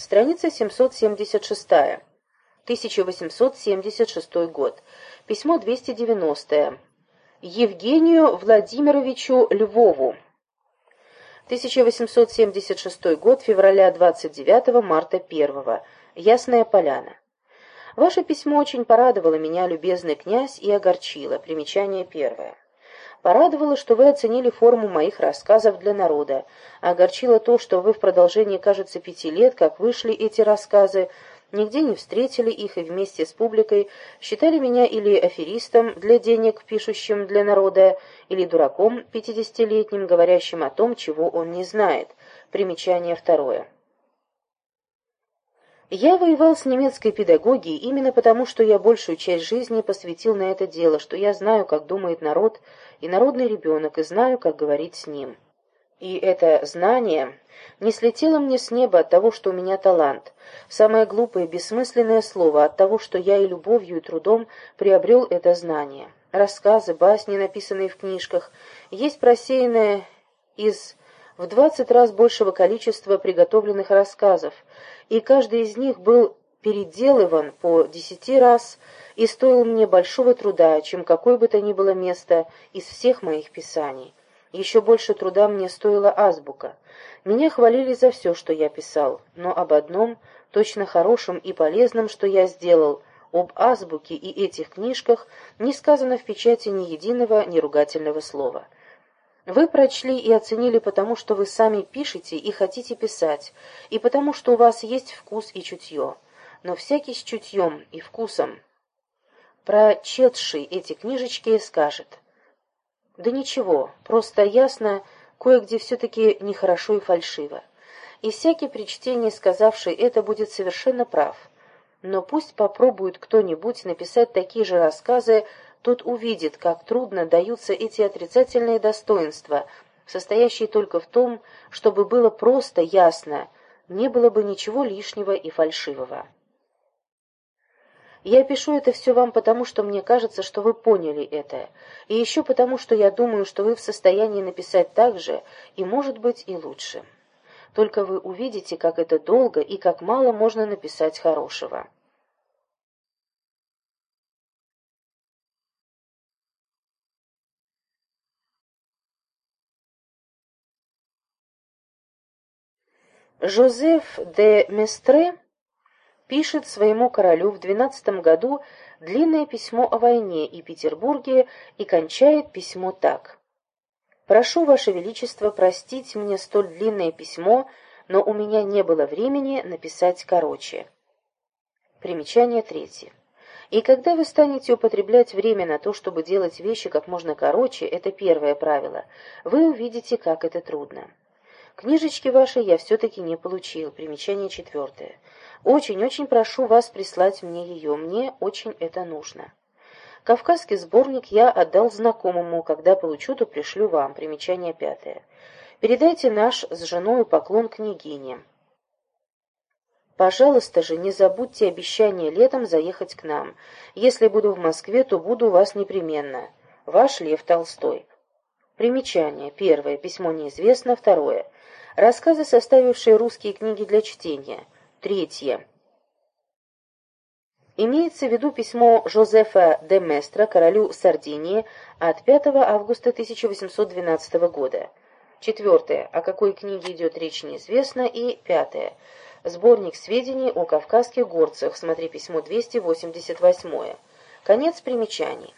Страница 776. 1876 год. Письмо 290. Евгению Владимировичу Львову. 1876 год, февраля 29 марта 1 Ясная Поляна. Ваше письмо очень порадовало меня, любезный князь, и огорчило. Примечание первое. Порадовало, что вы оценили форму моих рассказов для народа. Огорчило то, что вы в продолжении, кажется, пяти лет, как вышли эти рассказы, нигде не встретили их и вместе с публикой считали меня или аферистом для денег, пишущим для народа, или дураком пятидесятилетним, говорящим о том, чего он не знает. Примечание второе. Я воевал с немецкой педагогией именно потому, что я большую часть жизни посвятил на это дело, что я знаю, как думает народ и народный ребенок, и знаю, как говорить с ним. И это знание не слетело мне с неба от того, что у меня талант. Самое глупое, бессмысленное слово от того, что я и любовью, и трудом приобрел это знание. Рассказы, басни, написанные в книжках, есть просеянное из в двадцать раз большего количества приготовленных рассказов, и каждый из них был переделыван по десяти раз и стоил мне большого труда, чем какое бы то ни было место из всех моих писаний. Еще больше труда мне стоила азбука. Меня хвалили за все, что я писал, но об одном, точно хорошем и полезном, что я сделал, об азбуке и этих книжках не сказано в печати ни единого неругательного слова. Вы прочли и оценили потому, что вы сами пишете и хотите писать, и потому, что у вас есть вкус и чутье. Но всякий с чутьем и вкусом, прочетший эти книжечки, скажет. Да ничего, просто ясно, кое-где все-таки нехорошо и фальшиво. И всякий при чтении сказавший это будет совершенно прав. Но пусть попробует кто-нибудь написать такие же рассказы, тот увидит, как трудно даются эти отрицательные достоинства, состоящие только в том, чтобы было просто ясно, не было бы ничего лишнего и фальшивого. Я пишу это все вам потому, что мне кажется, что вы поняли это, и еще потому, что я думаю, что вы в состоянии написать так же, и, может быть, и лучше. Только вы увидите, как это долго и как мало можно написать хорошего. Жозеф де Местре пишет своему королю в двенадцатом году длинное письмо о войне и Петербурге и кончает письмо так. «Прошу, Ваше Величество, простить мне столь длинное письмо, но у меня не было времени написать короче». Примечание третье. И когда вы станете употреблять время на то, чтобы делать вещи как можно короче, это первое правило, вы увидите, как это трудно. Книжечки ваши я все-таки не получил. Примечание четвертое. Очень-очень прошу вас прислать мне ее. Мне очень это нужно. Кавказский сборник я отдал знакомому. Когда получу, то пришлю вам. Примечание пятое. Передайте наш с женой поклон княгине. Пожалуйста же, не забудьте обещание летом заехать к нам. Если буду в Москве, то буду у вас непременно. Ваш Лев Толстой. Примечание. Первое. Письмо неизвестно. Второе. Рассказы, составившие русские книги для чтения. Третье. Имеется в виду письмо Жозефа де Местра королю Сардинии от 5 августа 1812 года. Четвертое. О какой книге идет речь неизвестно. И пятое. Сборник сведений о кавказских горцах. Смотри письмо 288. Конец примечаний.